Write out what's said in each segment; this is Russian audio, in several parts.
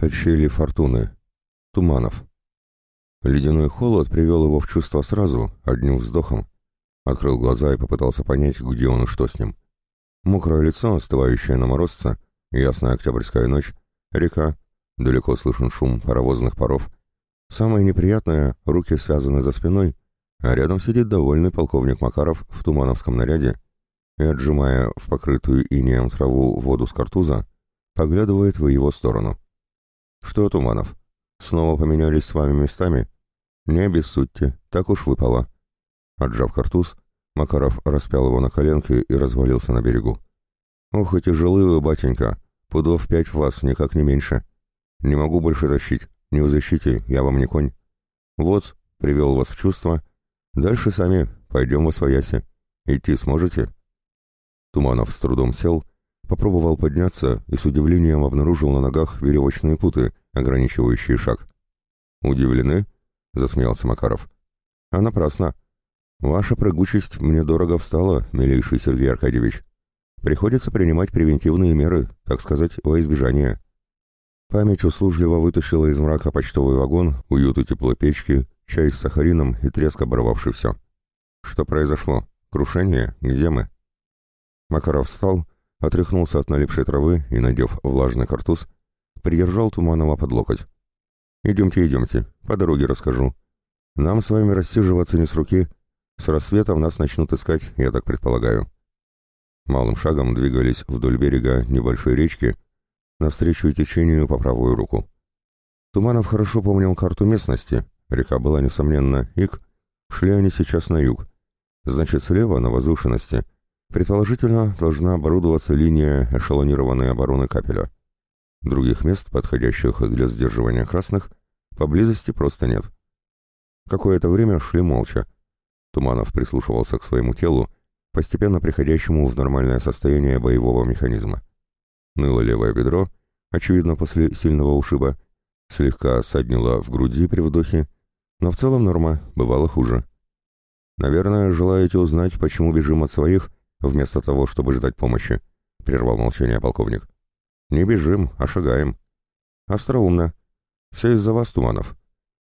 Качели фортуны. Туманов. Ледяной холод привел его в чувство сразу, одним вздохом. Открыл глаза и попытался понять, где он и что с ним. Мокрое лицо, остывающее на морозце, ясная октябрьская ночь, река, далеко слышен шум паровозных паров. Самое неприятное — руки связаны за спиной, а рядом сидит довольный полковник Макаров в тумановском наряде и, отжимая в покрытую инеем траву воду с картуза, поглядывает в его сторону. «Что, Туманов, снова поменялись с вами местами?» «Не обессудьте, так уж выпало». Отжав картуз, Макаров распял его на коленке и развалился на берегу. «Ох и тяжелы вы, батенька, пудов пять в вас, никак не меньше. Не могу больше тащить, не в защите, я вам не конь. Вот, привел вас в чувство. Дальше сами, пойдем во свояси. Идти сможете?» Туманов с трудом сел, попробовал подняться и с удивлением обнаружил на ногах веревочные путы, ограничивающие шаг. «Удивлены?» — засмеялся Макаров. «А напрасно. Ваша прыгучесть мне дорого встала, милейший Сергей Аркадьевич. Приходится принимать превентивные меры, так сказать, во избежание». Память услужливо вытащила из мрака почтовый вагон, уют у теплопечки, чай с сахарином и треск оборвавший все. «Что произошло? Крушение? Где мы?» Макаров встал, отряхнулся от налипшей травы и, надев влажный картуз, придержал Туманова под локоть. «Идемте, идемте, по дороге расскажу. Нам с вами рассиживаться не с руки. С рассветом нас начнут искать, я так предполагаю». Малым шагом двигались вдоль берега небольшой речки, навстречу течению по правую руку. Туманов хорошо помнил карту местности, река была, несомненно, Ик, шли они сейчас на юг. Значит, слева, на возвышенности, предположительно, должна оборудоваться линия эшелонированной обороны капеля. Других мест, подходящих для сдерживания красных, поблизости просто нет. Какое-то время шли молча. Туманов прислушивался к своему телу, постепенно приходящему в нормальное состояние боевого механизма. Ныло левое бедро, очевидно после сильного ушиба, слегка саднило в груди при вдохе, но в целом норма, бывало хуже. «Наверное, желаете узнать, почему бежим от своих, вместо того, чтобы ждать помощи?» — прервал молчание полковник. Не бежим, а шагаем. Остроумно. Все из-за вас, Туманов.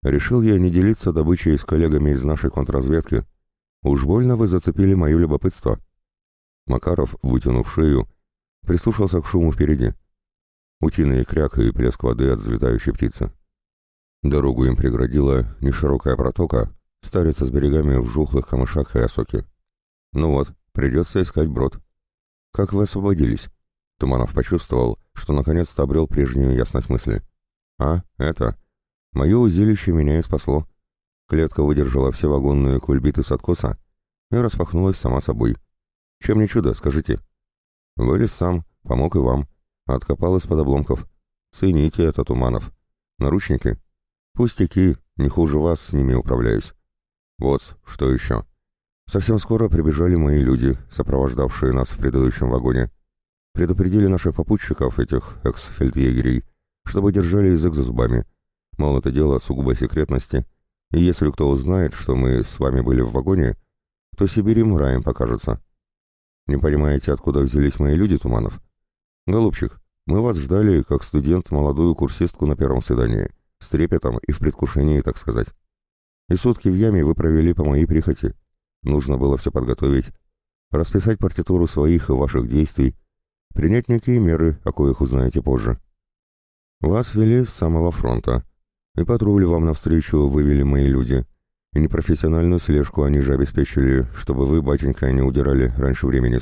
Решил я не делиться добычей с коллегами из нашей контрразведки. Уж больно вы зацепили мое любопытство. Макаров, вытянув шею, прислушался к шуму впереди. Утиный кряк и плеск воды от взлетающей птицы. Дорогу им преградила неширокая протока, старится с берегами в жухлых камышах и осоке. Ну вот, придется искать брод. Как вы освободились? Туманов почувствовал, что наконец-то обрел прежнюю ясность мысли. «А, это... Мое узилище меня и спасло. Клетка выдержала все вагонные кульбиты с откоса и распахнулась сама собой. Чем не чудо, скажите?» «Вылез сам, помог и вам. Откопал из-под обломков. Цените это, Туманов. Наручники? Пустяки, не хуже вас с ними управляюсь. Вот, что еще. Совсем скоро прибежали мои люди, сопровождавшие нас в предыдущем вагоне. Предупредили наших попутчиков, этих экс-фельдъегерей, чтобы держали язык за зубами. Мол, это дело сугубо секретности, и если кто узнает, что мы с вами были в вагоне, то Сибирь им раем покажется. Не понимаете, откуда взялись мои люди, Туманов? Голубчик, мы вас ждали, как студент, молодую курсистку на первом свидании, с трепетом и в предвкушении, так сказать. И сутки в яме вы провели по моей прихоти. Нужно было все подготовить, расписать партитуру своих и ваших действий, принять некие меры, о коих узнаете позже. Вас вели с самого фронта, и патрули вам навстречу вывели мои люди, и непрофессиональную слежку они же обеспечили, чтобы вы, батенька, не удирали раньше времени.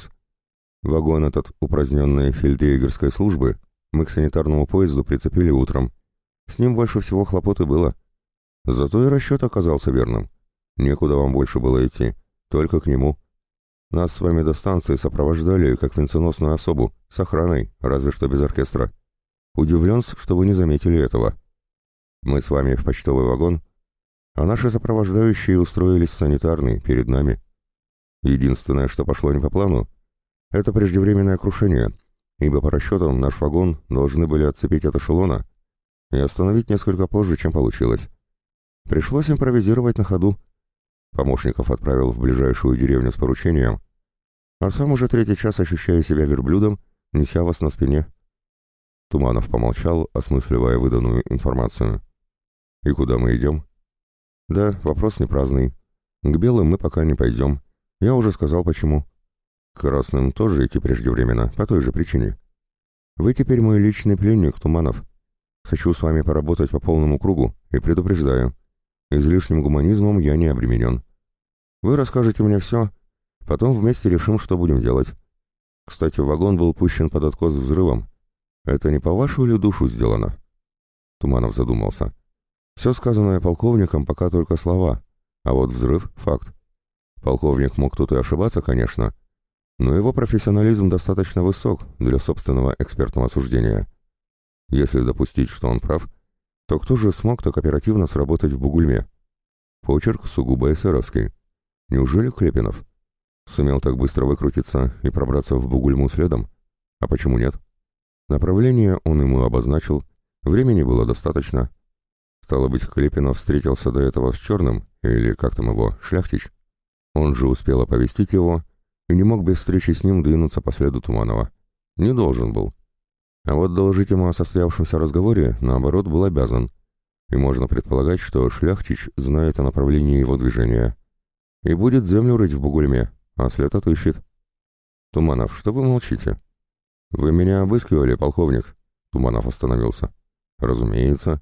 Вагон этот упраздненной фельдъегерской службы мы к санитарному поезду прицепили утром. С ним больше всего хлопоты было. Зато и расчет оказался верным. Некуда вам больше было идти, только к нему. Нас с вами до станции сопровождали, как венценосную особу, с охраной, разве что без оркестра. Удивлен, что вы не заметили этого. Мы с вами в почтовый вагон, а наши сопровождающие устроились в санитарный, перед нами. Единственное, что пошло не по плану, это преждевременное крушение, ибо по расчетам наш вагон должны были отцепить от эшелона и остановить несколько позже, чем получилось. Пришлось импровизировать на ходу, Помощников отправил в ближайшую деревню с поручением, а сам уже третий час ощущая себя верблюдом, неся вас на спине. Туманов помолчал, осмысливая выданную информацию. «И куда мы идем?» «Да, вопрос не праздный. К белым мы пока не пойдем. Я уже сказал, почему. К красным тоже идти преждевременно, по той же причине. Вы теперь мой личный пленник, Туманов. Хочу с вами поработать по полному кругу и предупреждаю. Излишним гуманизмом я не обременен. Вы расскажете мне все, потом вместе решим, что будем делать. Кстати, вагон был пущен под откос взрывом. Это не по вашу ли душу сделано?» Туманов задумался. «Все сказанное полковником пока только слова, а вот взрыв — факт. Полковник мог тут и ошибаться, конечно, но его профессионализм достаточно высок для собственного экспертного суждения. Если допустить, что он прав, то кто же смог так оперативно сработать в Бугульме? Почерк сугубо эсеровский. Неужели Клепинов? Сумел так быстро выкрутиться и пробраться в Бугульму следом? А почему нет? Направление он ему обозначил, времени было достаточно. Стало быть, Клепинов встретился до этого с Черным, или как там его, Шляхтич. Он же успел оповестить его и не мог без встречи с ним двинуться по следу Туманова. Не должен был. А вот доложить ему о состоявшемся разговоре, наоборот, был обязан. И можно предполагать, что Шляхтич знает о направлении его движения. И будет землю рыть в Бугульме, а след отыщет. «Туманов, что вы молчите?» «Вы меня обыскивали, полковник?» Туманов остановился. «Разумеется».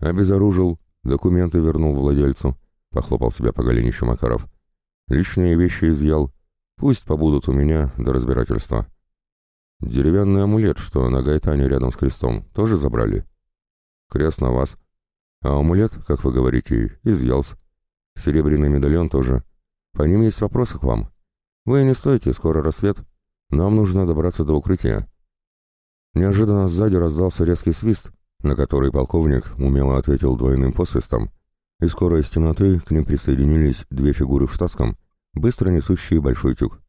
«Обезоружил, документы вернул владельцу», — похлопал себя по голенищу Макаров. «Личные вещи изъял. Пусть побудут у меня до разбирательства». «Деревянный амулет, что на гайтане рядом с крестом, тоже забрали?» «Крест на вас. А амулет, как вы говорите, изъялся. Серебряный медальон тоже. По ним есть вопросы к вам. Вы не стойте, скоро рассвет». Нам нужно добраться до укрытия. Неожиданно сзади раздался резкий свист, на который полковник умело ответил двойным посвистом, и скоро из темноты к ним присоединились две фигуры в штатском, быстро несущие большой тюк.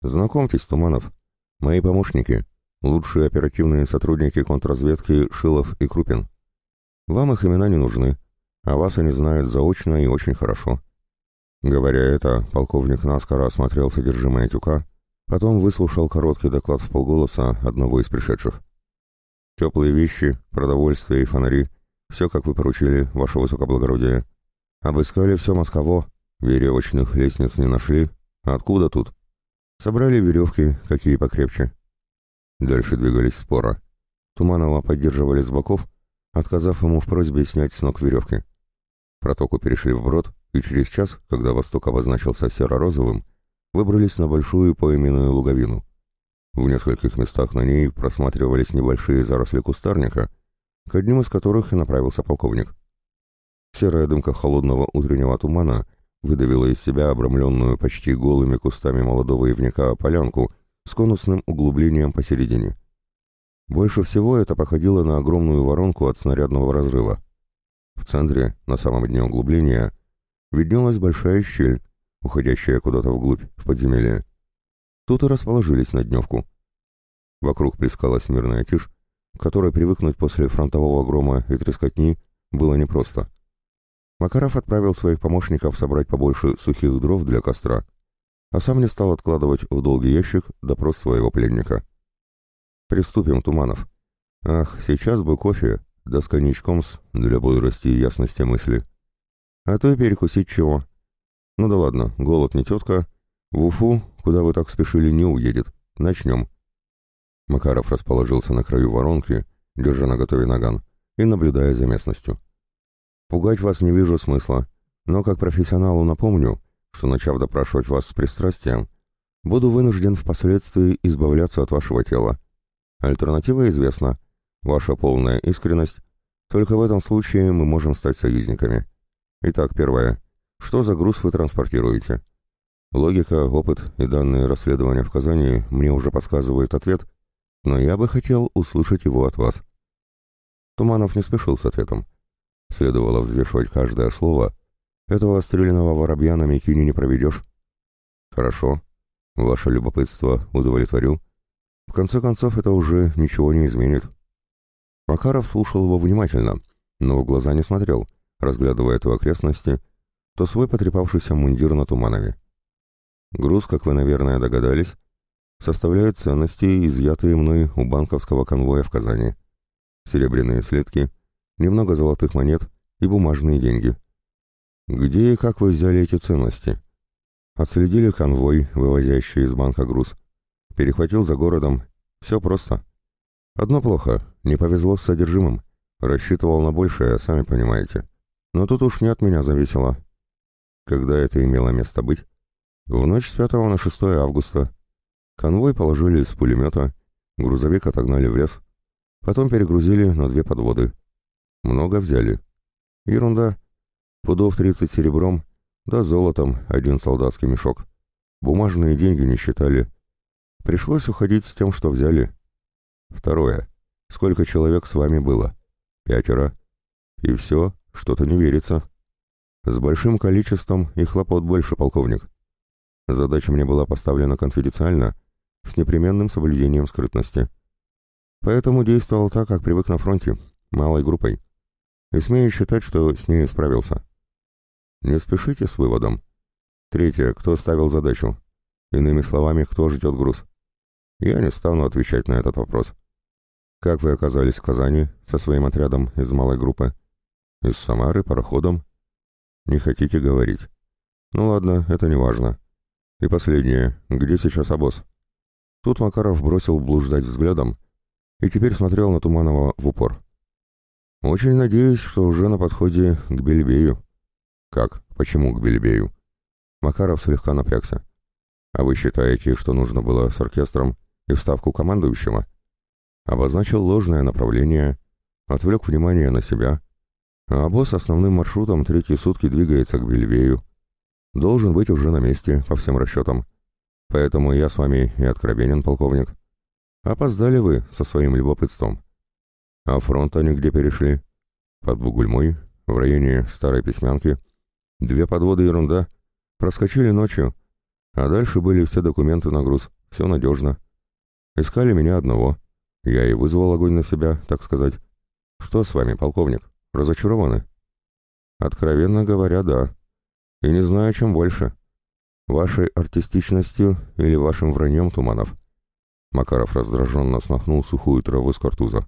«Знакомьтесь, Туманов, мои помощники, лучшие оперативные сотрудники контрразведки Шилов и Крупин. Вам их имена не нужны, а вас они знают заочно и очень хорошо». Говоря это, полковник наскоро осмотрел содержимое тюка, Потом выслушал короткий доклад в полголоса одного из пришедших. «Теплые вещи, продовольствие и фонари. Все, как вы поручили, ваше высокоблагородие. Обыскали все Москово, веревочных лестниц не нашли. Откуда тут? Собрали веревки, какие покрепче». Дальше двигались спора. Туманова поддерживали с боков, отказав ему в просьбе снять с ног веревки. Протоку перешли вброд, и через час, когда восток обозначился серо-розовым, выбрались на большую пойменную луговину. В нескольких местах на ней просматривались небольшие заросли кустарника, к одним из которых и направился полковник. Серая дымка холодного утреннего тумана выдавила из себя обрамленную почти голыми кустами молодого ивника полянку с конусным углублением посередине. Больше всего это походило на огромную воронку от снарядного разрыва. В центре, на самом дне углубления, виднелась большая щель, уходящая куда-то вглубь, в подземелье. Тут и расположились на дневку. Вокруг плескалась мирная тишь, которой привыкнуть после фронтового грома и трескотни было непросто. Макаров отправил своих помощников собрать побольше сухих дров для костра, а сам не стал откладывать в долгий ящик допрос своего пленника. «Приступим, Туманов. Ах, сейчас бы кофе, да с коньячком-с для бодрости и ясности мысли. А то и перекусить чего, ну да ладно, голод не тетка. В Уфу, куда вы так спешили, не уедет. Начнем. Макаров расположился на краю воронки, держа на готове наган, и наблюдая за местностью. Пугать вас не вижу смысла, но как профессионалу напомню, что начав допрашивать вас с пристрастием, буду вынужден впоследствии избавляться от вашего тела. Альтернатива известна. Ваша полная искренность. Только в этом случае мы можем стать союзниками. Итак, первое. Что за груз вы транспортируете? Логика, опыт и данные расследования в Казани мне уже подсказывают ответ, но я бы хотел услышать его от вас. Туманов не спешил с ответом. Следовало взвешивать каждое слово. Этого стрелянного воробья на Микине не проведешь. Хорошо. Ваше любопытство удовлетворю. В конце концов, это уже ничего не изменит. Макаров слушал его внимательно, но в глаза не смотрел, разглядывая эту окрестности то свой потрепавшийся мундир на Туманове. Груз, как вы, наверное, догадались, составляет ценности, изъятые мной у банковского конвоя в Казани. серебряные слитки, немного золотых монет и бумажные деньги. Где и как вы взяли эти ценности? Отследили конвой, вывозящий из банка груз. Перехватил за городом. Все просто. Одно плохо, не повезло с содержимым. Рассчитывал на большее, сами понимаете. Но тут уж не от меня зависело. Когда это имело место быть? В ночь с 5 на 6 августа. Конвой положили из пулемета, грузовик отогнали в лес. Потом перегрузили на две подводы. Много взяли. Ерунда. Пудов 30 серебром, да золотом один солдатский мешок. Бумажные деньги не считали. Пришлось уходить с тем, что взяли. Второе. Сколько человек с вами было? Пятеро. И все, что-то не верится. С большим количеством и хлопот больше, полковник. Задача мне была поставлена конфиденциально, с непременным соблюдением скрытности. Поэтому действовал так, как привык на фронте, малой группой. И смею считать, что с ней справился. Не спешите с выводом. Третье, кто ставил задачу? Иными словами, кто ждет груз? Я не стану отвечать на этот вопрос. Как вы оказались в Казани со своим отрядом из малой группы? Из Самары, пароходом? Не хотите говорить? Ну ладно, это не важно. И последнее, где сейчас обоз? Тут Макаров бросил блуждать взглядом и теперь смотрел на Туманова в упор. Очень надеюсь, что уже на подходе к Бельбею. Как? Почему к Бельбею? Макаров слегка напрягся. А вы считаете, что нужно было с оркестром и вставку командующего? обозначил ложное направление, отвлек внимание на себя, а босс основным маршрутом третьи сутки двигается к Бельвею. Должен быть уже на месте, по всем расчетам. Поэтому я с вами и откровенен, полковник. Опоздали вы со своим любопытством. А фронт они где перешли? Под Бугульмой, в районе Старой Письмянки. Две подводы ерунда. Проскочили ночью. А дальше были все документы на груз. Все надежно. Искали меня одного. Я и вызвал огонь на себя, так сказать. Что с вами, полковник? Разочарованы? Откровенно говоря, да. И не знаю, чем больше. Вашей артистичностью или вашим враньем, Туманов. Макаров раздраженно смахнул сухую траву с картуза.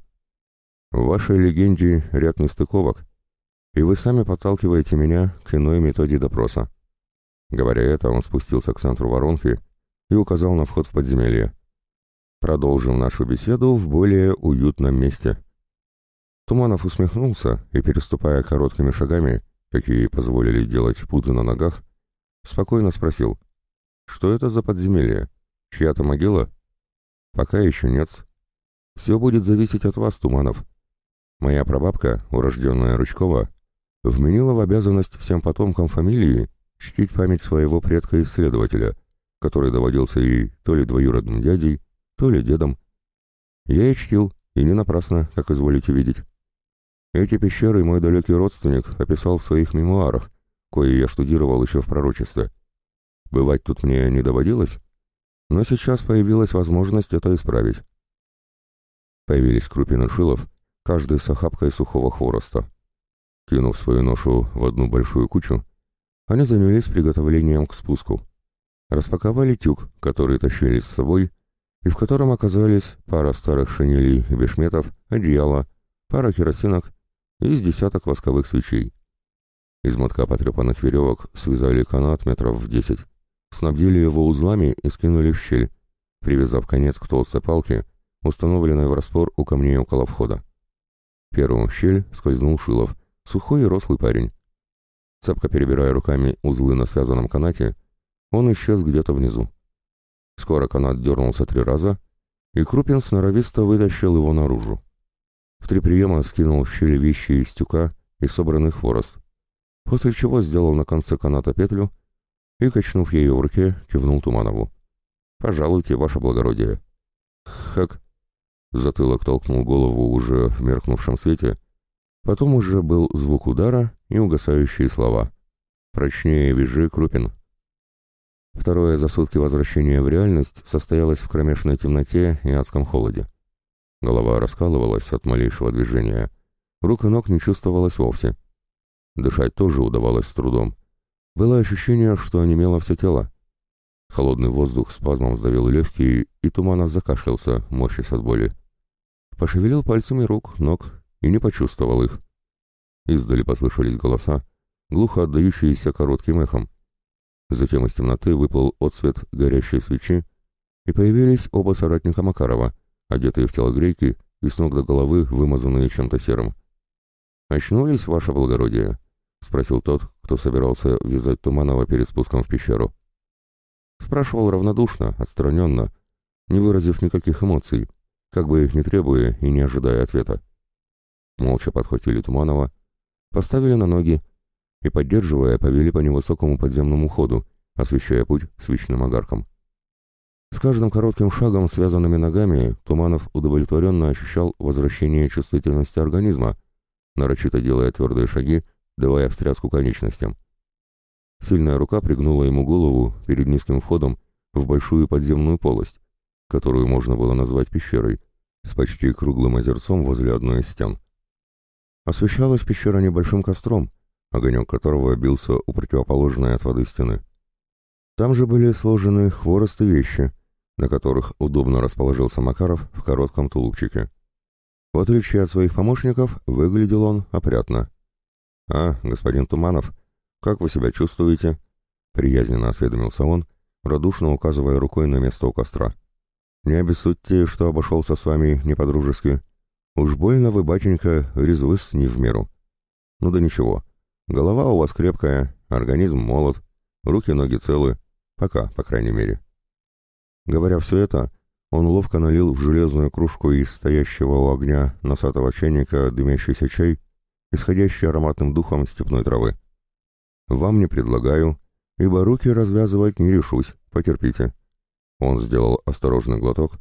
В вашей легенде ряд нестыковок, и вы сами подталкиваете меня к иной методе допроса. Говоря это, он спустился к центру воронки и указал на вход в подземелье. Продолжим нашу беседу в более уютном месте. Туманов усмехнулся и, переступая короткими шагами, какие позволили делать путы на ногах, спокойно спросил, что это за подземелье? Чья-то могила? Пока еще нет. Все будет зависеть от вас, Туманов. Моя прабабка, урожденная Ручкова, вменила в обязанность всем потомкам фамилии чтить память своего предка-исследователя, который доводился ей то ли двоюродным дядей, то ли дедом. Я и чтил, и не напрасно, как изволите видеть. Эти пещеры мой далекий родственник описал в своих мемуарах, кое я штудировал еще в пророчестве. Бывать тут мне не доводилось, но сейчас появилась возможность это исправить. Появились крупины шилов, каждый с охапкой сухого хвороста. Кинув свою ношу в одну большую кучу, они занялись приготовлением к спуску. Распаковали тюк, который тащили с собой, и в котором оказались пара старых шинелей и бешметов, одеяло, пара керосинок и с десяток восковых свечей. Из мотка потрепанных веревок связали канат метров в десять, снабдили его узлами и скинули в щель, привязав конец к толстой палке, установленной в распор у камней около входа. Первым в щель скользнул Шилов, сухой и рослый парень. Цепко перебирая руками узлы на связанном канате, он исчез где-то внизу. Скоро канат дернулся три раза, и Крупин сноровисто вытащил его наружу. В три приема скинул в щели вещи из тюка и собранный хворост, после чего сделал на конце каната петлю и, качнув ее в руке, кивнул Туманову. «Пожалуйте, ваше благородие». «Хак!» Затылок толкнул голову уже в меркнувшем свете. Потом уже был звук удара и угасающие слова. «Прочнее вяжи, Крупин». Второе за сутки возвращение в реальность состоялось в кромешной темноте и адском холоде. Голова раскалывалась от малейшего движения. Рук и ног не чувствовалось вовсе. Дышать тоже удавалось с трудом. Было ощущение, что онемело все тело. Холодный воздух спазмом сдавил легкие, и Туманов закашлялся, морщась от боли. пошевелил пальцами рук, ног и не почувствовал их. Издали послышались голоса, глухо отдающиеся коротким эхом. Затем из темноты выплыл отсвет горящей свечи, и появились оба соратника Макарова, одетые в телогрейки и с ног до головы вымазанные чем-то серым. «Очнулись, ваше благородие?» — спросил тот, кто собирался вязать Туманова перед спуском в пещеру. Спрашивал равнодушно, отстраненно, не выразив никаких эмоций, как бы их не требуя и не ожидая ответа. Молча подхватили Туманова, поставили на ноги и, поддерживая, повели по невысокому подземному ходу, освещая путь свечным огарком. С каждым коротким шагом, связанными ногами, Туманов удовлетворенно ощущал возвращение чувствительности организма, нарочито делая твердые шаги, давая встряску конечностям. Сильная рука пригнула ему голову перед низким входом в большую подземную полость, которую можно было назвать пещерой, с почти круглым озерцом возле одной из стен. Освещалась пещера небольшим костром, огонек которого бился у противоположной от воды стены. Там же были сложены хворост и вещи, на которых удобно расположился Макаров в коротком тулупчике. В отличие от своих помощников, выглядел он опрятно. «А, господин Туманов, как вы себя чувствуете?» — приязненно осведомился он, радушно указывая рукой на место у костра. «Не обессудьте, что обошелся с вами не по-дружески. Уж больно вы, батенька, резвыс не в меру. Ну да ничего, голова у вас крепкая, организм молод, руки-ноги целы, пока, по крайней мере». Говоря все это, он ловко налил в железную кружку из стоящего у огня носатого чайника дымящийся чай, исходящий ароматным духом степной травы. «Вам не предлагаю, ибо руки развязывать не решусь, потерпите». Он сделал осторожный глоток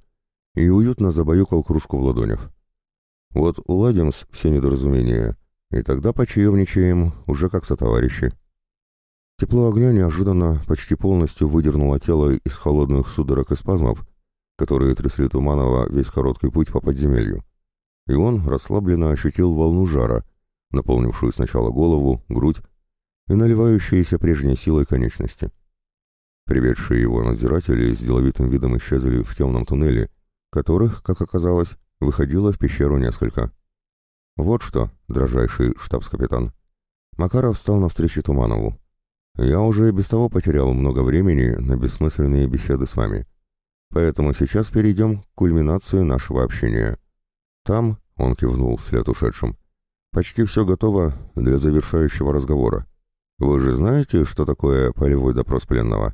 и уютно забаюкал кружку в ладонях. «Вот уладим все недоразумения, и тогда почаевничаем уже как сотоварищи». Тепло огня неожиданно почти полностью выдернуло тело из холодных судорог и спазмов, которые трясли Туманова весь короткий путь по подземелью. И он расслабленно ощутил волну жара, наполнившую сначала голову, грудь и наливающиеся прежней силой конечности. Приведшие его надзиратели с деловитым видом исчезли в темном туннеле, которых, как оказалось, выходило в пещеру несколько. «Вот что, дрожайший штабс-капитан». Макаров встал навстречу Туманову. «Я уже и без того потерял много времени на бессмысленные беседы с вами. Поэтому сейчас перейдем к кульминации нашего общения. Там, — он кивнул вслед ушедшим, — почти все готово для завершающего разговора. Вы же знаете, что такое полевой допрос пленного?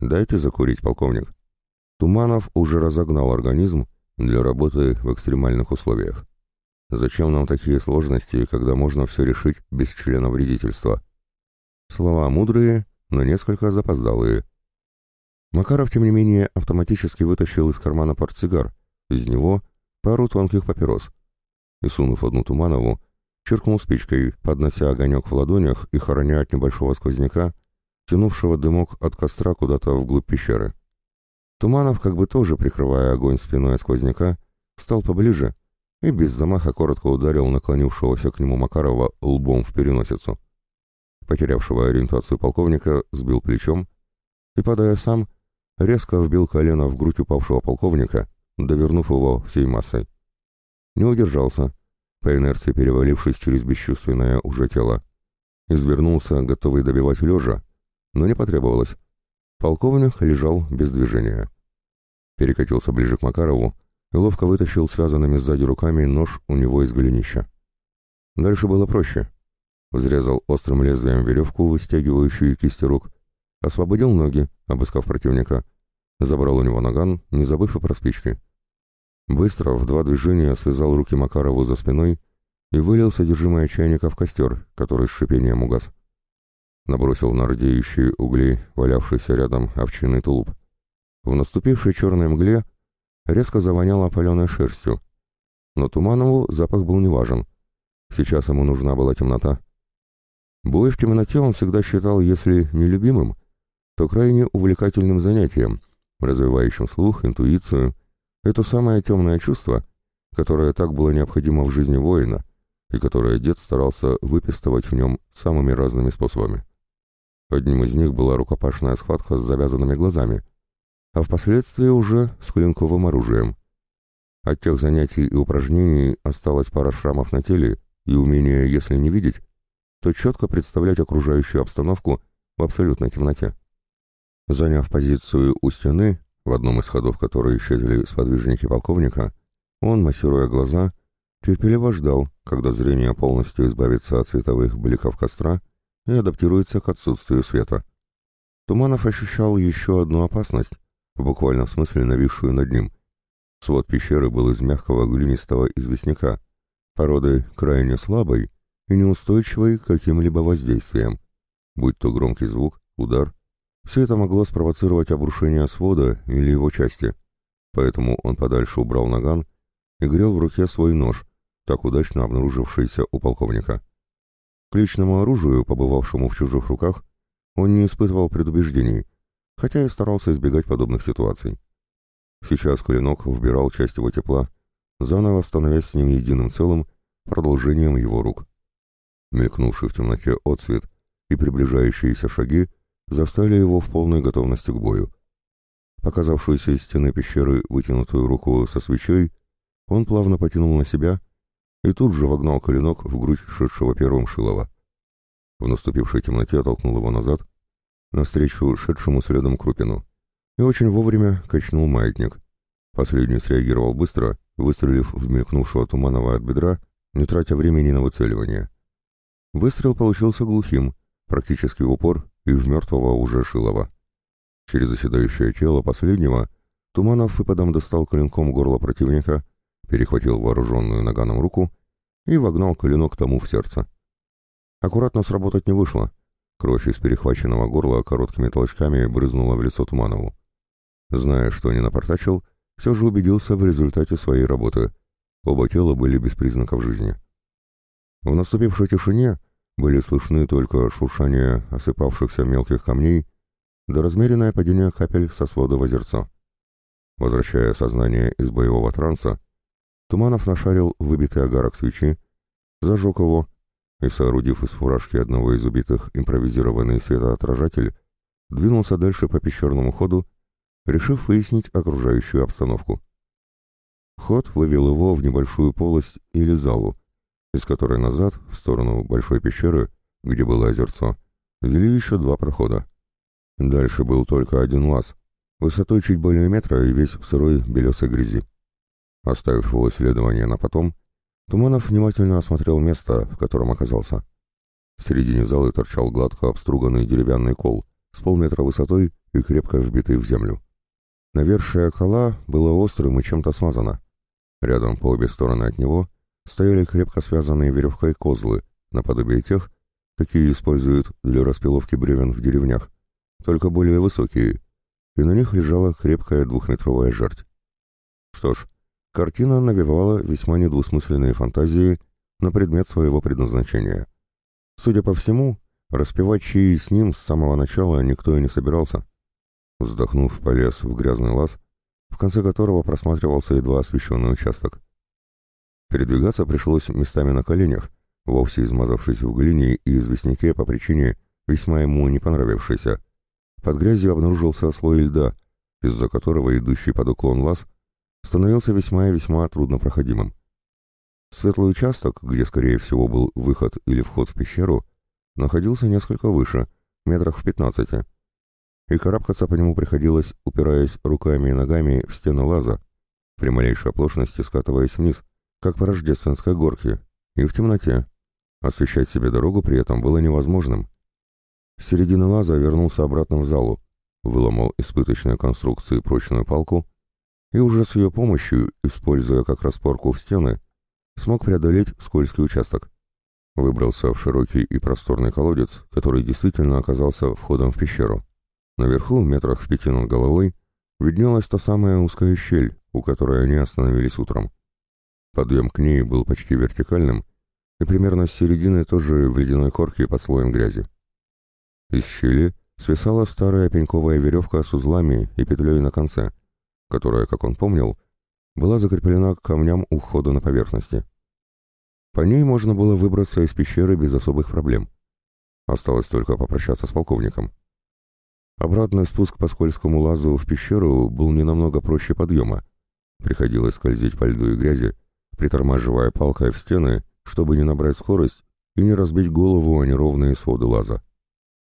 Дайте закурить, полковник. Туманов уже разогнал организм для работы в экстремальных условиях. Зачем нам такие сложности, когда можно все решить без члена вредительства? Слова мудрые, но несколько запоздалые. Макаров, тем не менее, автоматически вытащил из кармана портсигар, из него пару тонких папирос, и, сунув одну Туманову, черкнул спичкой, поднося огонек в ладонях и хороня от небольшого сквозняка, тянувшего дымок от костра куда-то вглубь пещеры. Туманов, как бы тоже прикрывая огонь спиной от сквозняка, встал поближе и без замаха коротко ударил наклонившегося к нему Макарова лбом в переносицу. Потерявшего ориентацию полковника сбил плечом и, падая сам, резко вбил колено в грудь упавшего полковника, довернув его всей массой. Не удержался, по инерции перевалившись через бесчувственное уже тело. Извернулся, готовый добивать лежа, но не потребовалось. Полковник лежал без движения. Перекатился ближе к Макарову и ловко вытащил связанными сзади руками нож у него из голенища. Дальше было проще. Взрезал острым лезвием веревку, выстягивающую кисти рук, освободил ноги, обыскав противника, забрал у него наган, не забыв и про спички. Быстро, в два движения, связал руки Макарову за спиной и вылил содержимое чайника в костер, который с шипением угас. Набросил на рдеющие угли, валявшийся рядом овчинный тулуп. В наступившей черной мгле резко завоняло паленой шерстью, но Туманову запах был неважен. Сейчас ему нужна была темнота. Бой в темноте он всегда считал, если не любимым, то крайне увлекательным занятием, развивающим слух, интуицию, это самое темное чувство, которое так было необходимо в жизни воина, и которое дед старался выпистывать в нем самыми разными способами. Одним из них была рукопашная схватка с завязанными глазами, а впоследствии уже с клинковым оружием. От тех занятий и упражнений осталась пара шрамов на теле и умение, если не видеть, то четко представлять окружающую обстановку в абсолютной темноте. Заняв позицию у стены, в одном из ходов которой исчезли сподвижники полковника, он, массируя глаза, терпеливо ждал, когда зрение полностью избавится от световых бликов костра и адаптируется к отсутствию света. Туманов ощущал еще одну опасность, в буквальном смысле нависшую над ним. Свод пещеры был из мягкого глинистого известняка, породы крайне слабой и неустойчивой к каким-либо воздействиям, будь то громкий звук, удар. Все это могло спровоцировать обрушение свода или его части, поэтому он подальше убрал наган и грел в руке свой нож, так удачно обнаружившийся у полковника. К личному оружию, побывавшему в чужих руках, он не испытывал предубеждений, хотя и старался избегать подобных ситуаций. Сейчас клинок вбирал часть его тепла, заново становясь с ним единым целым, продолжением его рук. Мелькнувший в темноте отцвет и приближающиеся шаги застали его в полной готовности к бою. Показавшуюся из стены пещеры вытянутую руку со свечой, он плавно потянул на себя и тут же вогнал клинок в грудь шедшего первым Шилова. В наступившей темноте оттолкнул его назад, навстречу шедшему следом Крупину, и очень вовремя качнул маятник. Последний среагировал быстро, выстрелив в мелькнувшего Туманова от бедра, не тратя времени на выцеливание. Выстрел получился глухим, практически в упор, и в мертвого уже Шилова. Через оседающее тело последнего Туманов выпадом достал клинком горло противника, перехватил вооруженную наганом руку и вогнал клинок тому в сердце. Аккуратно сработать не вышло. Кровь из перехваченного горла короткими толчками брызнула в лицо Туманову. Зная, что не напортачил, все же убедился в результате своей работы. Оба тела были без признаков жизни. В наступившей тишине были слышны только шуршание осыпавшихся мелких камней да размеренное падение капель со свода в озерцо. Возвращая сознание из боевого транса, Туманов нашарил выбитый огарок свечи, зажег его и, соорудив из фуражки одного из убитых импровизированный светоотражатель, двинулся дальше по пещерному ходу, решив выяснить окружающую обстановку. Ход вывел его в небольшую полость или залу, из которой назад, в сторону большой пещеры, где было озерцо, вели еще два прохода. Дальше был только один лаз, высотой чуть более метра и весь в сырой белесой грязи. Оставив его исследование на потом, Туманов внимательно осмотрел место, в котором оказался. В середине зала торчал гладко обструганный деревянный кол с полметра высотой и крепко вбитый в землю. Навершие кола было острым и чем-то смазано. Рядом по обе стороны от него стояли крепко связанные веревкой козлы, наподобие тех, какие используют для распиловки бревен в деревнях, только более высокие, и на них лежала крепкая двухметровая жерть. Что ж, Картина навевала весьма недвусмысленные фантазии на предмет своего предназначения. Судя по всему, распевать чаи с ним с самого начала никто и не собирался. Вздохнув, полез в грязный лаз, в конце которого просматривался едва освещенный участок. Передвигаться пришлось местами на коленях, вовсе измазавшись в глине и известняке по причине, весьма ему не понравившейся. Под грязью обнаружился слой льда, из-за которого идущий под уклон лаз — становился весьма и весьма труднопроходимым. Светлый участок, где, скорее всего, был выход или вход в пещеру, находился несколько выше, метрах в пятнадцати, и карабкаться по нему приходилось, упираясь руками и ногами в стены лаза, при малейшей оплошности скатываясь вниз, как по рождественской горке, и в темноте. Освещать себе дорогу при этом было невозможным. С середины лаза вернулся обратно в залу, выломал из пыточной конструкции прочную палку и уже с ее помощью, используя как распорку в стены, смог преодолеть скользкий участок. Выбрался в широкий и просторный колодец, который действительно оказался входом в пещеру. Наверху, метрах в пяти над головой, виднелась та самая узкая щель, у которой они остановились утром. Подъем к ней был почти вертикальным, и примерно с середины тоже в ледяной корке под слоем грязи. Из щели свисала старая пеньковая веревка с узлами и петлей на конце, которая, как он помнил, была закреплена к камням у входа на поверхности. По ней можно было выбраться из пещеры без особых проблем. Осталось только попрощаться с полковником. Обратный спуск по скользкому лазу в пещеру был не намного проще подъема, Приходилось скользить по льду и грязи, притормаживая палкой в стены, чтобы не набрать скорость и не разбить голову о неровные своды лаза.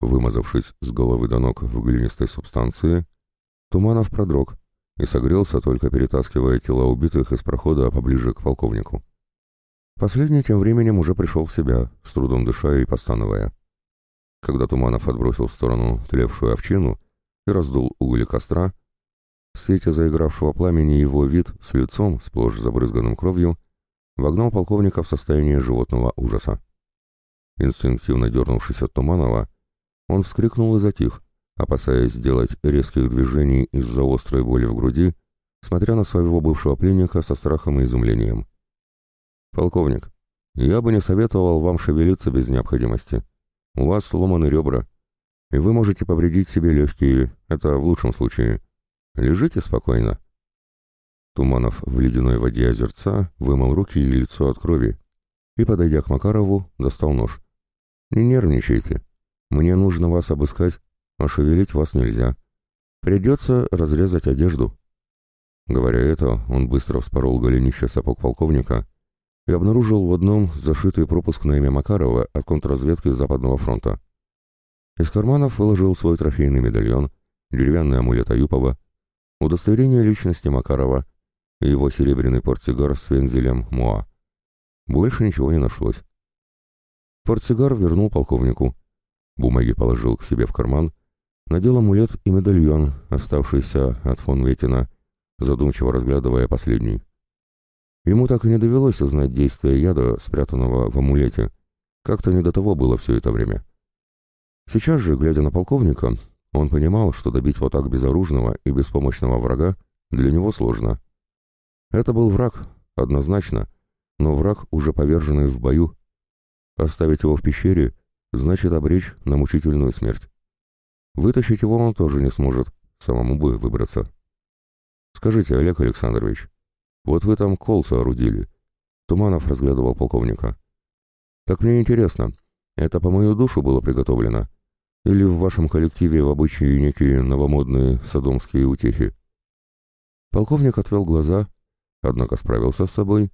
Вымазавшись с головы до ног в глинистой субстанции, Туманов продрог и согрелся, только перетаскивая тела убитых из прохода поближе к полковнику. Последний тем временем уже пришел в себя, с трудом дыша и постановая. Когда Туманов отбросил в сторону тлевшую овчину и раздул угли костра, в свете заигравшего пламени его вид с лицом, сплошь забрызганным кровью, вогнал полковника в состояние животного ужаса. Инстинктивно дернувшись от Туманова, он вскрикнул и затих, опасаясь сделать резких движений из-за острой боли в груди, смотря на своего бывшего пленника со страхом и изумлением. «Полковник, я бы не советовал вам шевелиться без необходимости. У вас сломаны ребра, и вы можете повредить себе легкие, это в лучшем случае. Лежите спокойно». Туманов в ледяной воде озерца вымыл руки и лицо от крови и, подойдя к Макарову, достал нож. «Не нервничайте. Мне нужно вас обыскать, а шевелить вас нельзя. Придется разрезать одежду». Говоря это, он быстро вспорол голенище сапог полковника и обнаружил в одном зашитый пропуск на имя Макарова от контрразведки Западного фронта. Из карманов выложил свой трофейный медальон, деревянный амулет Аюпова, удостоверение личности Макарова и его серебряный портсигар с вензелем Муа. Больше ничего не нашлось. Портсигар вернул полковнику. Бумаги положил к себе в карман, надел амулет и медальон, оставшийся от фон Ветина, задумчиво разглядывая последний. Ему так и не довелось узнать действие яда, спрятанного в амулете. Как-то не до того было все это время. Сейчас же, глядя на полковника, он понимал, что добить вот так безоружного и беспомощного врага для него сложно. Это был враг, однозначно, но враг, уже поверженный в бою. Оставить его в пещере значит обречь на мучительную смерть. Вытащить его он тоже не сможет, самому бы выбраться. Скажите, Олег Александрович, вот вы там кол соорудили. Туманов разглядывал полковника. Так мне интересно, это по мою душу было приготовлено? Или в вашем коллективе в обычаи некие новомодные садомские утехи? Полковник отвел глаза, однако справился с собой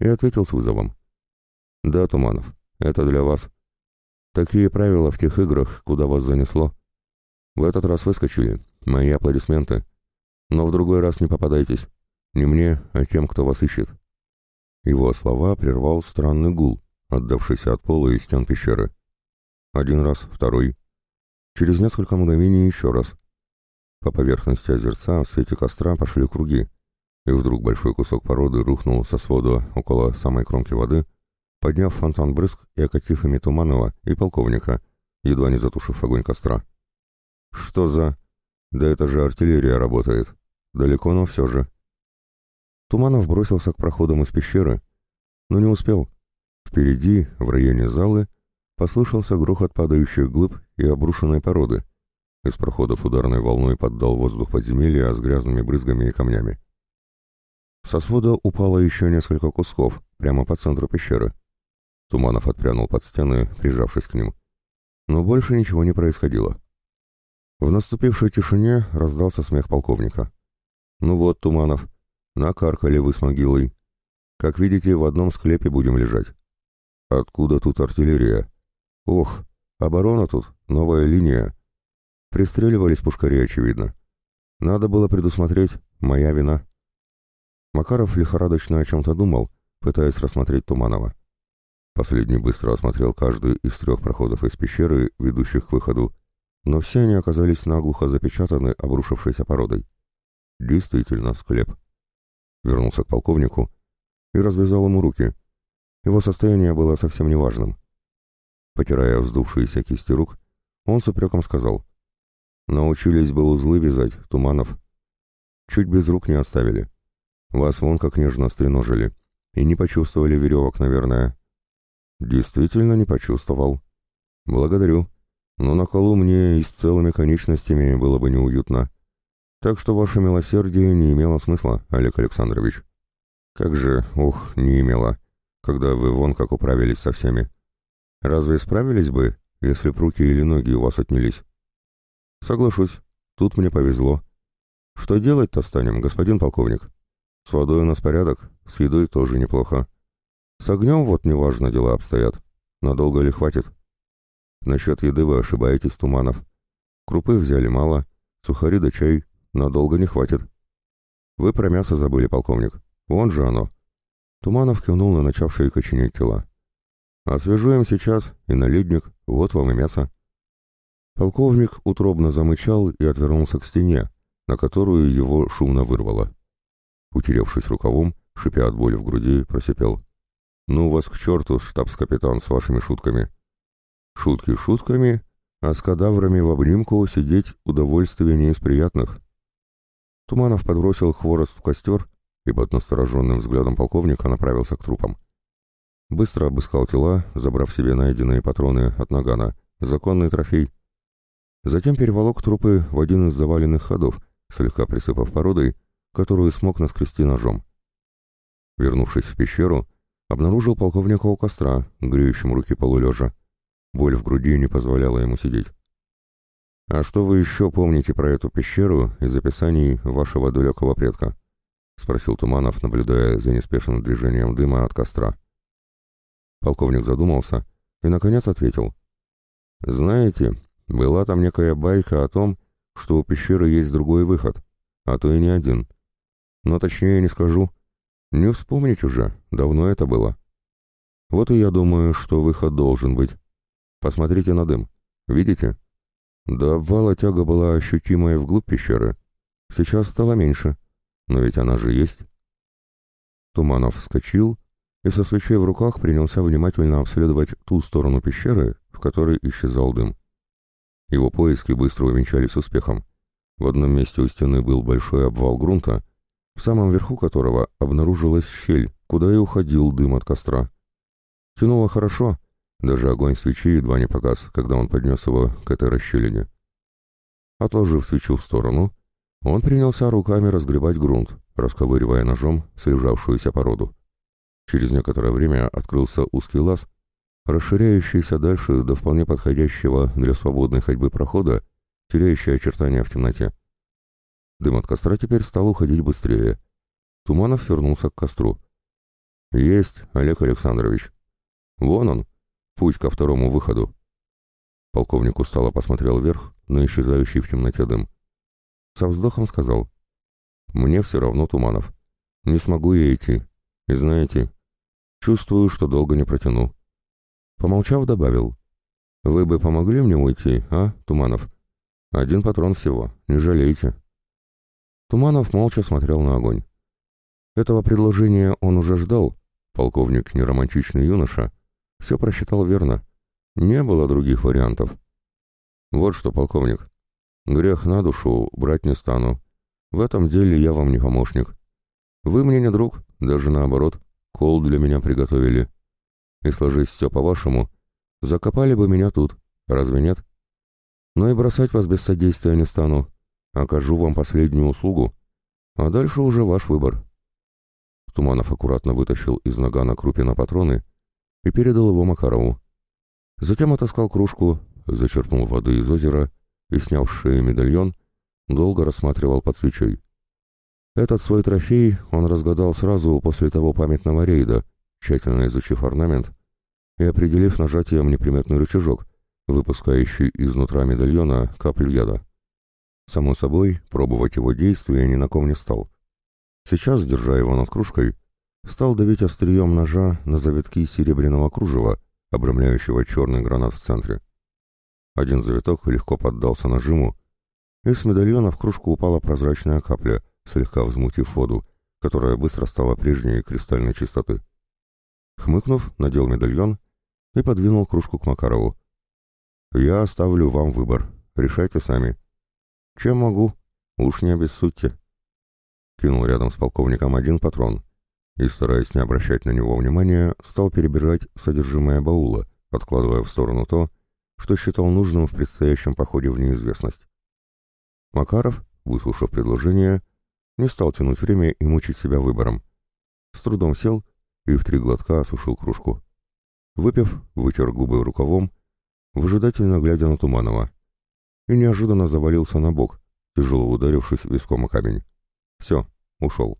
и ответил с вызовом. Да, Туманов, это для вас. Такие правила в тех играх, куда вас занесло. В этот раз выскочили, мои аплодисменты. Но в другой раз не попадайтесь. Не мне, а тем, кто вас ищет». Его слова прервал странный гул, отдавшийся от пола и стен пещеры. Один раз, второй. Через несколько мгновений еще раз. По поверхности озерца в свете костра пошли круги, и вдруг большой кусок породы рухнул со свода около самой кромки воды, подняв фонтан брызг и окатив ими Туманова и полковника, едва не затушив огонь костра. «Что за...» «Да это же артиллерия работает. Далеко, но все же». Туманов бросился к проходам из пещеры, но не успел. Впереди, в районе залы, послышался грохот падающих глыб и обрушенной породы. Из проходов ударной волной поддал воздух подземелья с грязными брызгами и камнями. Со свода упало еще несколько кусков, прямо по центру пещеры. Туманов отпрянул под стены, прижавшись к ним. Но больше ничего не происходило. В наступившей тишине раздался смех полковника. «Ну вот, Туманов, Накаркали вы с могилой. Как видите, в одном склепе будем лежать. Откуда тут артиллерия? Ох, оборона тут, новая линия. Пристреливались пушкари, очевидно. Надо было предусмотреть, моя вина. Макаров лихорадочно о чем-то думал, пытаясь рассмотреть Туманова. Последний быстро осмотрел каждый из трех проходов из пещеры, ведущих к выходу, но все они оказались наглухо запечатаны обрушившейся породой. Действительно, склеп вернулся к полковнику и развязал ему руки. Его состояние было совсем неважным. Потирая вздувшиеся кисти рук, он с упреком сказал, «Научились бы узлы вязать, Туманов. Чуть без рук не оставили. Вас вон как нежно стреножили. И не почувствовали веревок, наверное». «Действительно не почувствовал. Благодарю. Но на колу мне и с целыми конечностями было бы неуютно. Так что ваше милосердие не имело смысла, Олег Александрович. Как же, ух, не имело, когда вы вон как управились со всеми. Разве справились бы, если б руки или ноги у вас отнялись? Соглашусь, тут мне повезло. Что делать-то станем, господин полковник? С водой у нас порядок, с едой тоже неплохо. С огнем вот неважно дела обстоят. Надолго ли хватит? Насчет еды вы ошибаетесь, Туманов. Крупы взяли мало, сухари да чай надолго не хватит. Вы про мясо забыли, полковник. Вон же оно. Туманов кивнул на начавшие коченеть тела. Освежуем сейчас, и на ледник, вот вам и мясо. Полковник утробно замычал и отвернулся к стене, на которую его шумно вырвало. Утеревшись рукавом, шипя от боли в груди, просипел. «Ну вас к черту, штабс-капитан, с вашими шутками!» «Шутки шутками, а с кадаврами в обнимку сидеть удовольствие не из приятных». Туманов подбросил хворост в костер и под настороженным взглядом полковника направился к трупам. Быстро обыскал тела, забрав себе найденные патроны от нагана, законный трофей. Затем переволок трупы в один из заваленных ходов, слегка присыпав породой, которую смог наскрести ножом. Вернувшись в пещеру, обнаружил полковника у костра, греющим руки полулежа. Боль в груди не позволяла ему сидеть. «А что вы еще помните про эту пещеру из описаний вашего далекого предка?» — спросил Туманов, наблюдая за неспешным движением дыма от костра. Полковник задумался и, наконец, ответил. «Знаете, была там некая байка о том, что у пещеры есть другой выход, а то и не один. Но точнее не скажу. Не вспомнить уже, давно это было. Вот и я думаю, что выход должен быть. Посмотрите на дым. Видите? До обвала тяга была ощутимая вглубь пещеры. Сейчас стало меньше. Но ведь она же есть. Туманов вскочил и со свечой в руках принялся внимательно обследовать ту сторону пещеры, в которой исчезал дым. Его поиски быстро увенчались успехом. В одном месте у стены был большой обвал грунта, в самом верху которого обнаружилась щель, куда и уходил дым от костра. Тянуло хорошо, даже огонь свечи едва не погас, когда он поднес его к этой расщелине. Отложив свечу в сторону, он принялся руками разгребать грунт, расковыривая ножом слежавшуюся породу. Через некоторое время открылся узкий лаз, расширяющийся дальше до вполне подходящего для свободной ходьбы прохода, теряющий очертания в темноте. Дым от костра теперь стал уходить быстрее. Туманов вернулся к костру. «Есть, Олег Александрович. Вон он, путь ко второму выходу». Полковник устало посмотрел вверх на исчезающий в темноте дым. Со вздохом сказал. «Мне все равно, Туманов. Не смогу я идти. И знаете, чувствую, что долго не протяну». Помолчав, добавил. «Вы бы помогли мне уйти, а, Туманов? Один патрон всего, не жалейте». Туманов молча смотрел на огонь. Этого предложения он уже ждал. Полковник, неромантичный юноша, все просчитал верно. Не было других вариантов. Вот что, полковник, грех на душу брать не стану. В этом деле я вам не помощник. Вы мне не друг, даже наоборот, кол для меня приготовили. И сложись все по-вашему, закопали бы меня тут, разве нет? Но и бросать вас без содействия не стану. Окажу вам последнюю услугу, а дальше уже ваш выбор. Туманов аккуратно вытащил из нагана Крупина патроны и передал его Макарову. Затем отыскал кружку, зачерпнул воды из озера и, сняв шею медальон, долго рассматривал под свечой. Этот свой трофей он разгадал сразу после того памятного рейда, тщательно изучив орнамент и определив нажатием неприметный рычажок, выпускающий изнутра медальона каплю яда. Само собой, пробовать его действия ни на ком не стал. Сейчас, держа его над кружкой, стал давить острием ножа на завитки серебряного кружева, обрамляющего черный гранат в центре. Один завиток легко поддался нажиму, и с медальона в кружку упала прозрачная капля, слегка взмутив воду, которая быстро стала прежней кристальной чистоты. Хмыкнув, надел медальон и подвинул кружку к Макарову. «Я оставлю вам выбор. Решайте сами. «Чем могу? Уж не обессудьте». Кинул рядом с полковником один патрон и, стараясь не обращать на него внимания, стал перебирать содержимое баула, откладывая в сторону то, что считал нужным в предстоящем походе в неизвестность. Макаров, выслушав предложение, не стал тянуть время и мучить себя выбором. С трудом сел и в три глотка осушил кружку. Выпив, вытер губы рукавом, выжидательно глядя на Туманова и неожиданно завалился на бок, тяжело ударившись виском о камень. Все, ушел.